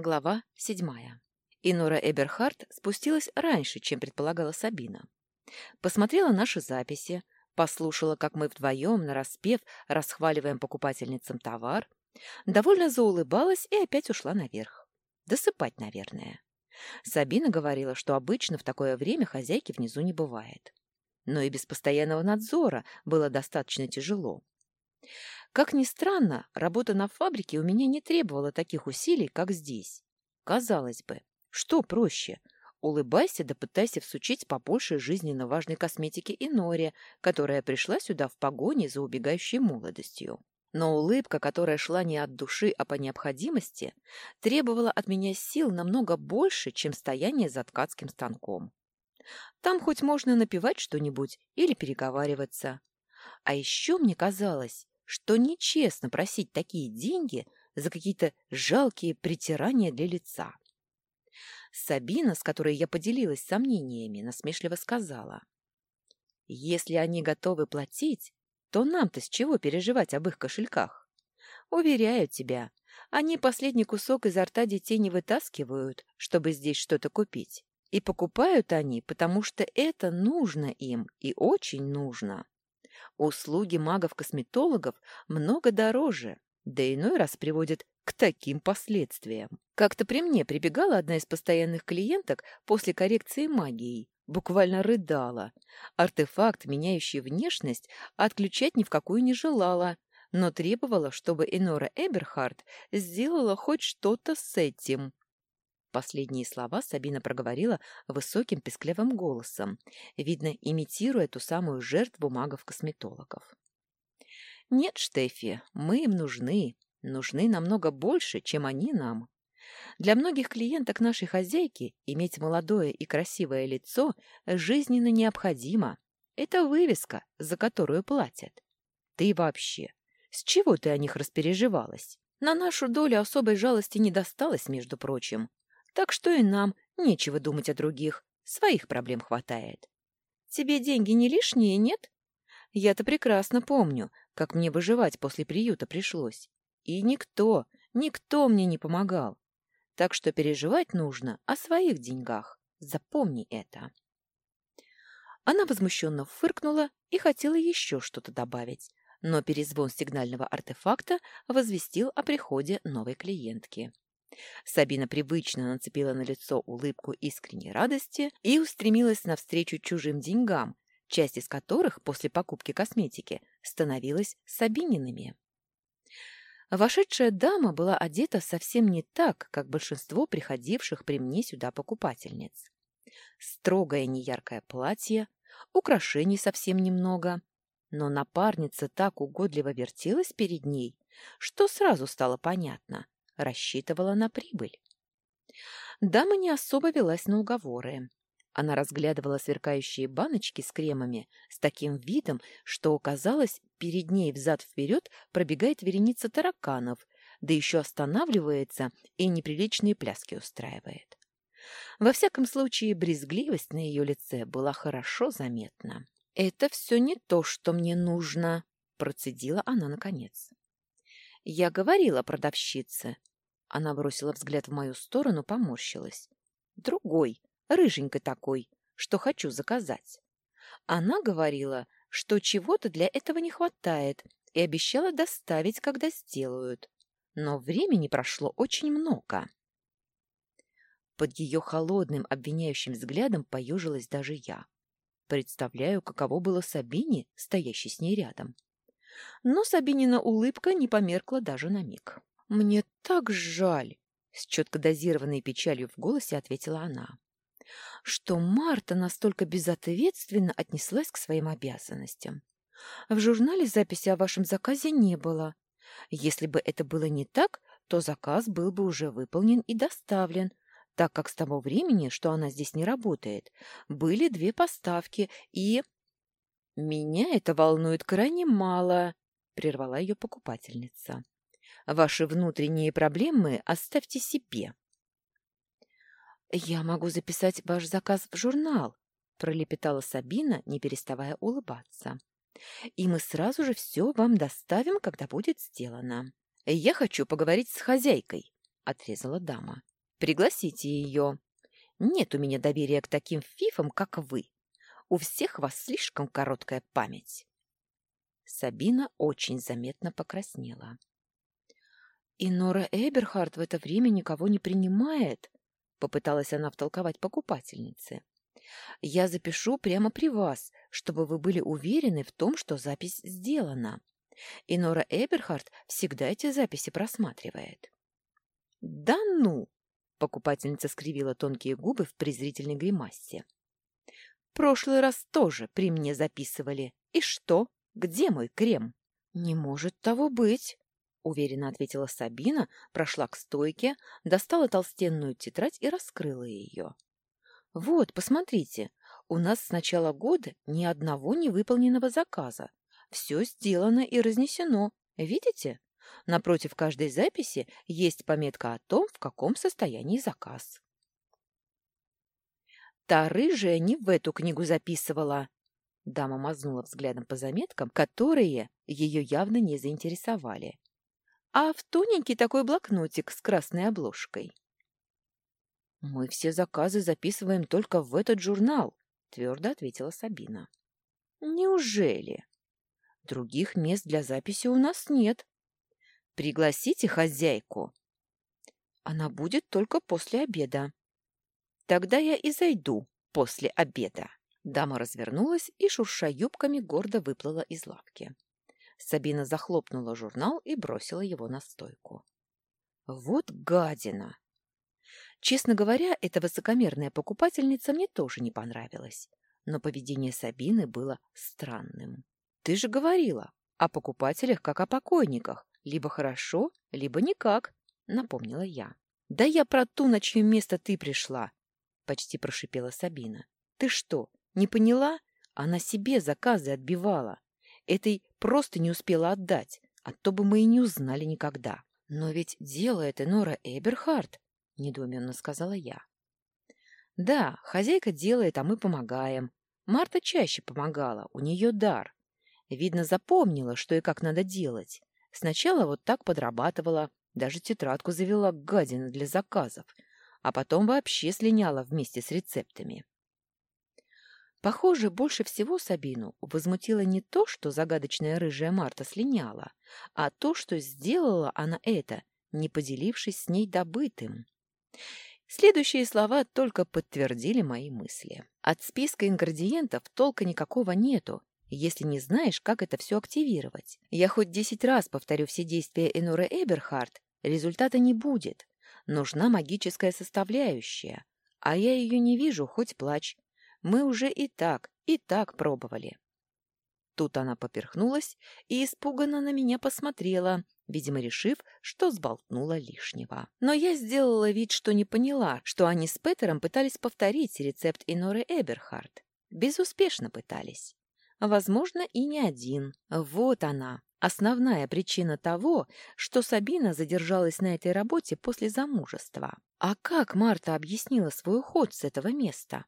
Глава седьмая. Инора Эберхард спустилась раньше, чем предполагала Сабина. Посмотрела наши записи, послушала, как мы вдвоем, нараспев, расхваливаем покупательницам товар, довольно заулыбалась и опять ушла наверх. Досыпать, наверное. Сабина говорила, что обычно в такое время хозяйки внизу не бывает. Но и без постоянного надзора было достаточно тяжело. Как ни странно, работа на фабрике у меня не требовала таких усилий, как здесь. Казалось бы, что проще? Улыбайся да пытайся всучить побольше жизненно важной косметики и Норе, которая пришла сюда в погоне за убегающей молодостью. Но улыбка, которая шла не от души, а по необходимости, требовала от меня сил намного больше, чем стояние за ткацким станком. Там хоть можно напевать что-нибудь или переговариваться. А еще мне казалось, что нечестно просить такие деньги за какие-то жалкие притирания для лица. Сабина, с которой я поделилась сомнениями, насмешливо сказала. «Если они готовы платить, то нам-то с чего переживать об их кошельках? Уверяю тебя, они последний кусок изо рта детей не вытаскивают, чтобы здесь что-то купить. И покупают они, потому что это нужно им и очень нужно. Услуги магов-косметологов много дороже, да иной раз приводят к таким последствиям. Как-то при мне прибегала одна из постоянных клиенток после коррекции магией, буквально рыдала. Артефакт, меняющий внешность, отключать ни в какую не желала, но требовала, чтобы Энора Эберхард сделала хоть что-то с этим. Последние слова Сабина проговорила высоким песклявым голосом, видно, имитируя ту самую жертву магов-косметологов. «Нет, Штефи, мы им нужны, нужны намного больше, чем они нам. Для многих клиенток нашей хозяйки иметь молодое и красивое лицо жизненно необходимо. Это вывеска, за которую платят. Ты вообще, с чего ты о них распереживалась? На нашу долю особой жалости не досталось, между прочим. Так что и нам нечего думать о других, своих проблем хватает. Тебе деньги не лишние, нет? Я-то прекрасно помню, как мне выживать после приюта пришлось. И никто, никто мне не помогал. Так что переживать нужно о своих деньгах. Запомни это. Она возмущенно фыркнула и хотела еще что-то добавить, но перезвон сигнального артефакта возвестил о приходе новой клиентки. Сабина привычно нацепила на лицо улыбку искренней радости и устремилась навстречу чужим деньгам, часть из которых после покупки косметики становилась Сабиниными. Вошедшая дама была одета совсем не так, как большинство приходивших при мне сюда покупательниц. Строгое неяркое платье, украшений совсем немного, но напарница так угодливо вертелась перед ней, что сразу стало понятно рассчитывала на прибыль. Дама не особо велась на уговоры. Она разглядывала сверкающие баночки с кремами с таким видом, что, казалось, перед ней взад-вперед пробегает вереница тараканов, да еще останавливается и неприличные пляски устраивает. Во всяком случае, брезгливость на ее лице была хорошо заметна. «Это все не то, что мне нужно», — процедила она наконец. «Я говорила продавщице, она бросила взгляд в мою сторону, поморщилась. Другой, рыженький такой, что хочу заказать. Она говорила, что чего-то для этого не хватает, и обещала доставить, когда сделают. Но времени прошло очень много. Под ее холодным, обвиняющим взглядом поежилась даже я. Представляю, каково было Сабине, стоящей с ней рядом. Но Сабинина улыбка не померкла даже на миг. «Мне так жаль!» — с четко дозированной печалью в голосе ответила она. «Что Марта настолько безответственно отнеслась к своим обязанностям. В журнале записи о вашем заказе не было. Если бы это было не так, то заказ был бы уже выполнен и доставлен, так как с того времени, что она здесь не работает, были две поставки и... «Меня это волнует крайне мало», — прервала ее покупательница. Ваши внутренние проблемы оставьте себе. «Я могу записать ваш заказ в журнал», — пролепетала Сабина, не переставая улыбаться. «И мы сразу же все вам доставим, когда будет сделано». «Я хочу поговорить с хозяйкой», — отрезала дама. Пригласите ее. Нет у меня доверия к таким фифам, как вы. У всех вас слишком короткая память. Сабина очень заметно покраснела. «И Нора Эберхард в это время никого не принимает», — попыталась она втолковать покупательнице. «Я запишу прямо при вас, чтобы вы были уверены в том, что запись сделана. И Нора Эберхард всегда эти записи просматривает». «Да ну!» — покупательница скривила тонкие губы в презрительной гримасе. «Прошлый раз тоже при мне записывали. И что?» Где мой крем? Не может того быть, уверенно ответила Сабина, прошла к стойке, достала толстенную тетрадь и раскрыла ее. Вот, посмотрите, у нас с начала года ни одного невыполненного заказа. Все сделано и разнесено. Видите? Напротив каждой записи есть пометка о том, в каком состоянии заказ. Та рыжая не в эту книгу записывала, Дама мазнула взглядом по заметкам, которые ее явно не заинтересовали. А в тоненький такой блокнотик с красной обложкой. «Мы все заказы записываем только в этот журнал», — твердо ответила Сабина. «Неужели? Других мест для записи у нас нет. Пригласите хозяйку. Она будет только после обеда. Тогда я и зайду после обеда». Дама развернулась и, шурша юбками, гордо выплыла из лавки. Сабина захлопнула журнал и бросила его на стойку. «Вот гадина!» Честно говоря, эта высокомерная покупательница мне тоже не понравилась, но поведение Сабины было странным. «Ты же говорила о покупателях как о покойниках, либо хорошо, либо никак», — напомнила я. «Да я про ту, на чье место ты пришла», — почти прошипела Сабина. «Ты что, не поняла? Она себе заказы отбивала. Этой просто не успела отдать, а то бы мы и не узнали никогда. Но ведь дело это Нора Эберхард, — недоуменно сказала я. Да, хозяйка делает, а мы помогаем. Марта чаще помогала, у нее дар. Видно, запомнила, что и как надо делать. Сначала вот так подрабатывала, даже тетрадку завела гадина для заказов, а потом вообще слиняла вместе с рецептами. Похоже, больше всего Сабину возмутило не то, что загадочная рыжая Марта слиняла, а то, что сделала она это, не поделившись с ней добытым. Следующие слова только подтвердили мои мысли. От списка ингредиентов толка никакого нету, если не знаешь, как это все активировать. Я хоть десять раз повторю все действия Эноры Эберхард, результата не будет. Нужна магическая составляющая, а я ее не вижу, хоть плачь. Мы уже и так, и так пробовали. Тут она поперхнулась и испуганно на меня посмотрела, видимо, решив, что сболтнула лишнего. Но я сделала вид, что не поняла, что они с Петером пытались повторить рецепт Иноры Эберхард. Безуспешно пытались. Возможно, и не один. Вот она, основная причина того, что Сабина задержалась на этой работе после замужества. А как Марта объяснила свой уход с этого места?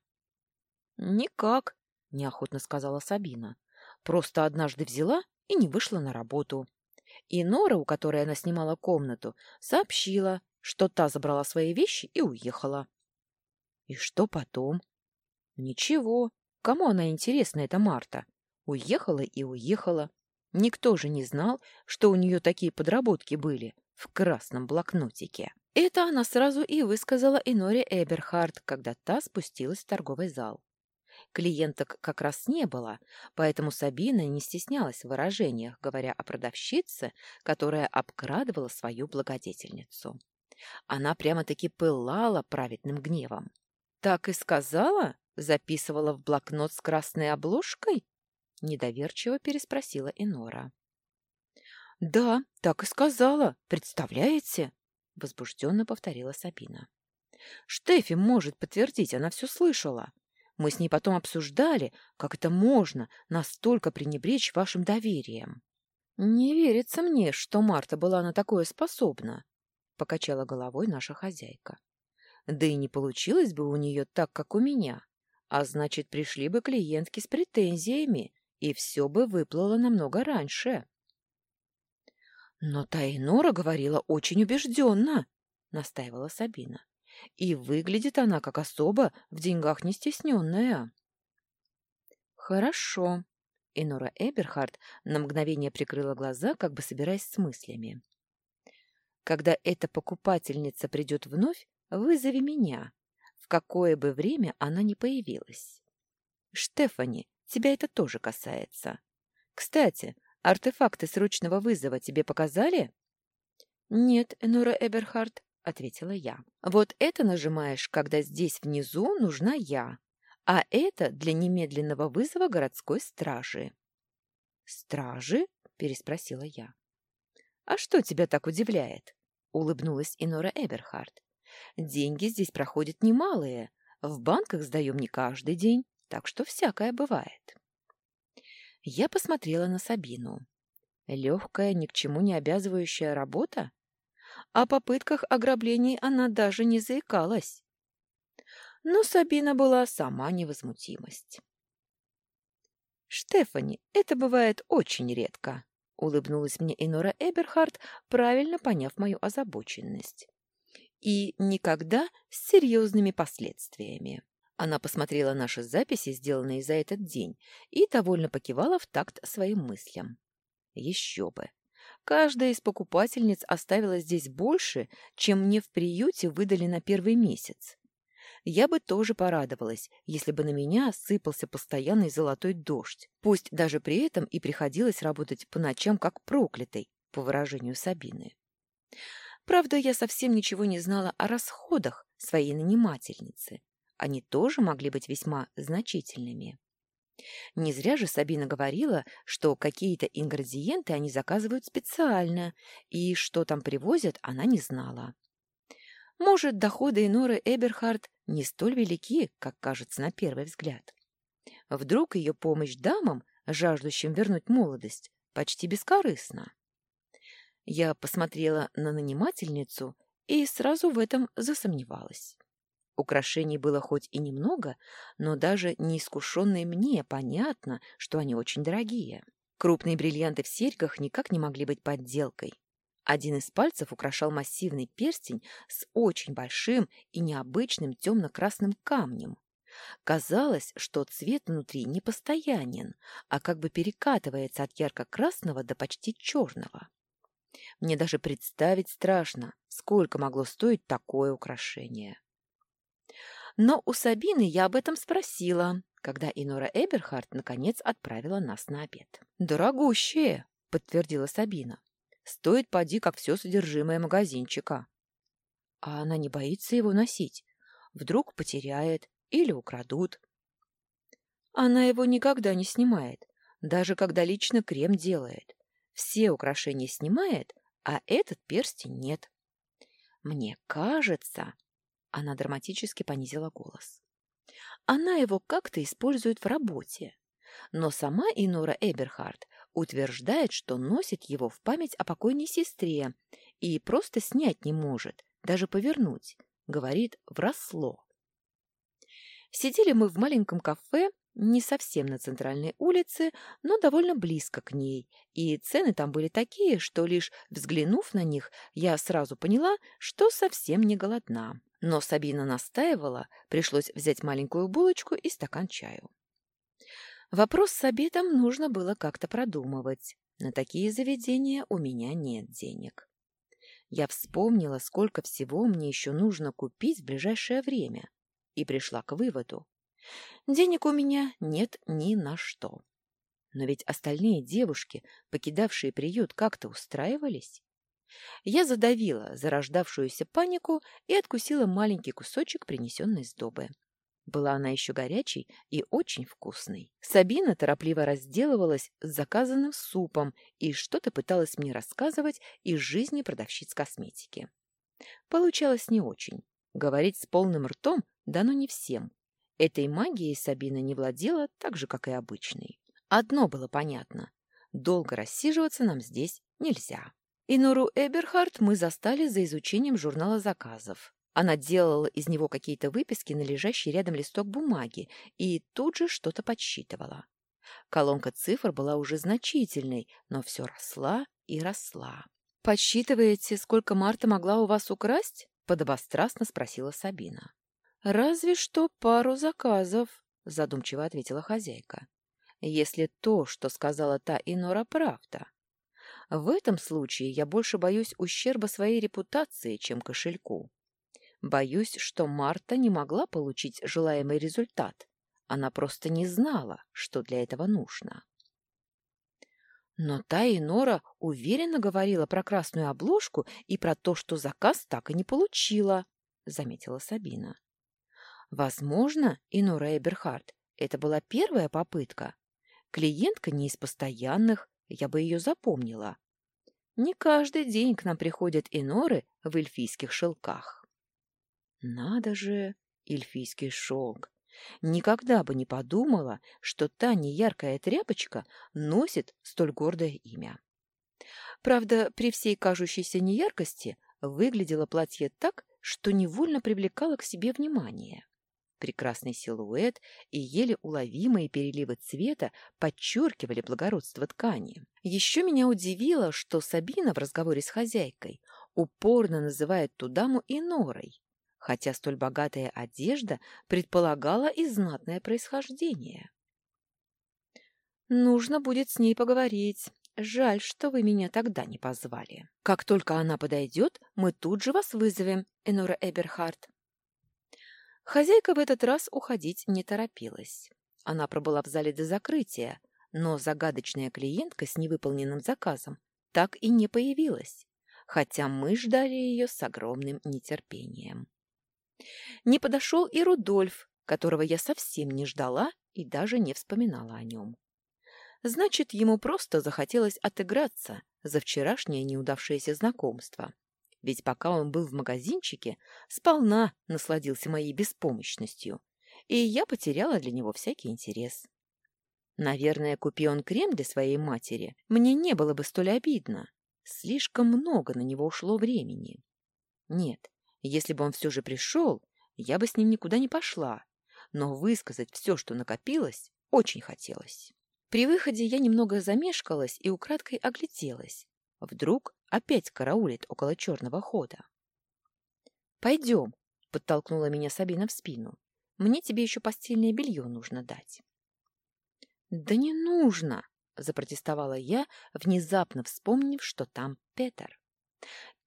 «Никак», — неохотно сказала Сабина. «Просто однажды взяла и не вышла на работу. И Нора, у которой она снимала комнату, сообщила, что та забрала свои вещи и уехала». «И что потом?» «Ничего. Кому она интересна, эта Марта? Уехала и уехала. Никто же не знал, что у нее такие подработки были в красном блокнотике». Это она сразу и высказала Иноре Эберхард, когда та спустилась в торговый зал. Клиенток как раз не было, поэтому Сабина не стеснялась в выражениях, говоря о продавщице, которая обкрадывала свою благодетельницу. Она прямо-таки пылала праведным гневом. «Так и сказала? Записывала в блокнот с красной обложкой?» Недоверчиво переспросила Инора. «Да, так и сказала. Представляете?» — возбужденно повторила Сабина. «Штефи может подтвердить, она все слышала. Мы с ней потом обсуждали, как это можно настолько пренебречь вашим доверием. Не верится мне, что Марта была на такое способна, покачала головой наша хозяйка. Да и не получилось бы у нее так, как у меня. А значит, пришли бы клиентки с претензиями, и все бы выплыло намного раньше. Но Тайнора говорила очень убежденно, настаивала Сабина. И выглядит она как особо в деньгах не стесненная. Хорошо. И Нора Эберхард на мгновение прикрыла глаза, как бы собираясь с мыслями. Когда эта покупательница придет вновь, вызови меня, в какое бы время она ни появилась. Штефани, тебя это тоже касается. Кстати, артефакты срочного вызова тебе показали? Нет, Энора Эберхард, ответила я. Вот это нажимаешь, когда здесь внизу нужна я, а это для немедленного вызова городской стражи. Стражи? переспросила я. А что тебя так удивляет? улыбнулась Инора Эберхард. Деньги здесь проходят немалые. В банках сдаем не каждый день, так что всякое бывает. Я посмотрела на Сабину. Легкая, ни к чему не обязывающая работа? О попытках ограблений она даже не заикалась. Но Сабина была сама невозмутимость. «Штефани, это бывает очень редко», — улыбнулась мне Энора Эберхард, правильно поняв мою озабоченность. «И никогда с серьезными последствиями». Она посмотрела наши записи, сделанные за этот день, и довольно покивала в такт своим мыслям. Еще бы! Каждая из покупательниц оставила здесь больше, чем мне в приюте выдали на первый месяц. Я бы тоже порадовалась, если бы на меня сыпался постоянный золотой дождь, пусть даже при этом и приходилось работать по ночам как проклятой, по выражению Сабины. Правда, я совсем ничего не знала о расходах своей нанимательницы. Они тоже могли быть весьма значительными. Не зря же Сабина говорила, что какие-то ингредиенты они заказывают специально, и что там привозят, она не знала. Может, доходы Иноры Эберхард не столь велики, как кажется на первый взгляд. Вдруг ее помощь дамам, жаждущим вернуть молодость, почти бескорыстна. Я посмотрела на нанимательницу и сразу в этом засомневалась. Украшений было хоть и немного, но даже неискушенной мне понятно, что они очень дорогие. Крупные бриллианты в серьгах никак не могли быть подделкой. Один из пальцев украшал массивный перстень с очень большим и необычным темно-красным камнем. Казалось, что цвет внутри не постоянен, а как бы перекатывается от ярко-красного до почти черного. Мне даже представить страшно, сколько могло стоить такое украшение. Но у Сабины я об этом спросила, когда Инора Эберхард наконец отправила нас на обед. «Дорогущие!» — подтвердила Сабина. «Стоит поди, как все содержимое магазинчика». А она не боится его носить. Вдруг потеряет или украдут. Она его никогда не снимает, даже когда лично крем делает. Все украшения снимает, а этот перстень нет. Мне кажется, она драматически понизила голос. Она его как-то использует в работе. Но сама Инора Эберхард утверждает, что носит его в память о покойной сестре и просто снять не может, даже повернуть. Говорит, вросло. Сидели мы в маленьком кафе, не совсем на центральной улице, но довольно близко к ней, и цены там были такие, что лишь взглянув на них, я сразу поняла, что совсем не голодна. Но Сабина настаивала, пришлось взять маленькую булочку и стакан чаю. Вопрос с обедом нужно было как-то продумывать. На такие заведения у меня нет денег. Я вспомнила, сколько всего мне еще нужно купить в ближайшее время, и пришла к выводу. Денег у меня нет ни на что. Но ведь остальные девушки, покидавшие приют, как-то устраивались. Я задавила зарождавшуюся панику и откусила маленький кусочек принесенной сдобы. Была она еще горячей и очень вкусной. Сабина торопливо разделывалась с заказанным супом и что-то пыталась мне рассказывать из жизни продавщиц косметики. Получалось не очень. Говорить с полным ртом дано не всем. Этой магией Сабина не владела так же, как и обычной. Одно было понятно. Долго рассиживаться нам здесь нельзя. И Нору Эберхард мы застали за изучением журнала заказов. Она делала из него какие-то выписки на лежащий рядом листок бумаги и тут же что-то подсчитывала. Колонка цифр была уже значительной, но все росла и росла. «Подсчитываете, сколько Марта могла у вас украсть?» — подобострастно спросила Сабина. «Разве что пару заказов», — задумчиво ответила хозяйка. «Если то, что сказала та Инора, правда. В этом случае я больше боюсь ущерба своей репутации, чем кошельку. Боюсь, что Марта не могла получить желаемый результат. Она просто не знала, что для этого нужно». Но та Инора уверенно говорила про красную обложку и про то, что заказ так и не получила, — заметила Сабина. Возможно, Инора Эберхард, это была первая попытка. Клиентка не из постоянных, я бы ее запомнила. Не каждый день к нам приходят Иноры в эльфийских шелках. Надо же, эльфийский шелк. Никогда бы не подумала, что та неяркая тряпочка носит столь гордое имя. Правда, при всей кажущейся неяркости выглядело платье так, что невольно привлекало к себе внимание. Прекрасный силуэт и еле уловимые переливы цвета подчеркивали благородство ткани. Еще меня удивило, что Сабина в разговоре с хозяйкой упорно называет ту даму Инорой, хотя столь богатая одежда предполагала и знатное происхождение. «Нужно будет с ней поговорить. Жаль, что вы меня тогда не позвали. Как только она подойдет, мы тут же вас вызовем, Энора Эберхард». Хозяйка в этот раз уходить не торопилась. Она пробыла в зале до закрытия, но загадочная клиентка с невыполненным заказом так и не появилась, хотя мы ждали ее с огромным нетерпением. Не подошел и Рудольф, которого я совсем не ждала и даже не вспоминала о нем. Значит, ему просто захотелось отыграться за вчерашнее неудавшееся знакомство. Ведь пока он был в магазинчике, сполна насладился моей беспомощностью, и я потеряла для него всякий интерес. Наверное, купи он крем для своей матери, мне не было бы столь обидно. Слишком много на него ушло времени. Нет, если бы он все же пришел, я бы с ним никуда не пошла, но высказать все, что накопилось, очень хотелось. При выходе я немного замешкалась и украдкой огляделась. Вдруг опять караулит около черного хода. «Пойдем», — подтолкнула меня Сабина в спину. «Мне тебе еще постельное белье нужно дать». «Да не нужно», — запротестовала я, внезапно вспомнив, что там Петер.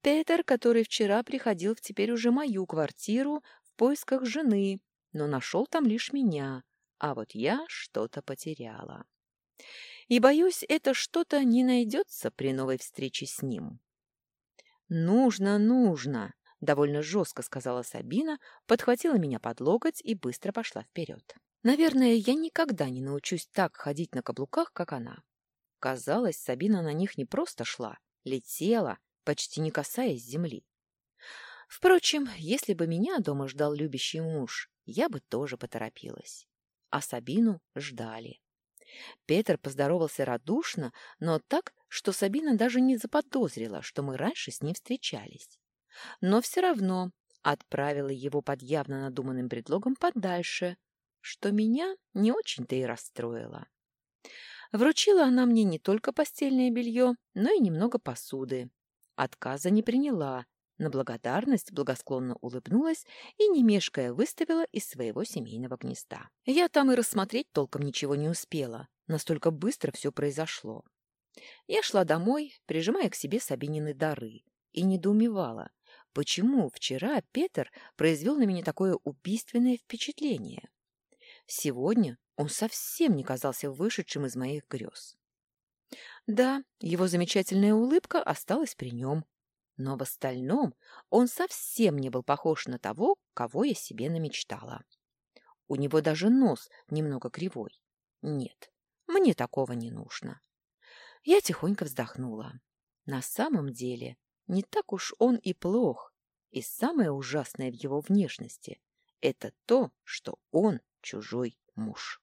Петер, который вчера приходил в теперь уже мою квартиру в поисках жены, но нашел там лишь меня, а вот я что-то потеряла. И, боюсь, это что-то не найдется при новой встрече с ним. «Нужно, нужно!» — довольно жестко сказала Сабина, подхватила меня под локоть и быстро пошла вперед. Наверное, я никогда не научусь так ходить на каблуках, как она. Казалось, Сабина на них не просто шла, летела, почти не касаясь земли. Впрочем, если бы меня дома ждал любящий муж, я бы тоже поторопилась. А Сабину ждали. Петр поздоровался радушно, но так, что Сабина даже не заподозрила, что мы раньше с ним встречались. Но все равно отправила его под явно надуманным предлогом подальше, что меня не очень-то и расстроило. Вручила она мне не только постельное белье, но и немного посуды, Отказа не приняла, на благодарность благосклонно улыбнулась и, не мешкая, выставила из своего семейного гнезда. Я там и рассмотреть толком ничего не успела, настолько быстро все произошло. Я шла домой, прижимая к себе Сабинины дары, и недоумевала, почему вчера Петр произвел на меня такое убийственное впечатление. Сегодня он совсем не казался вышедшим из моих грез. Да, его замечательная улыбка осталась при нем, но в остальном он совсем не был похож на того, кого я себе намечтала. У него даже нос немного кривой. Нет, мне такого не нужно. Я тихонько вздохнула. На самом деле, не так уж он и плох. И самое ужасное в его внешности — это то, что он чужой муж.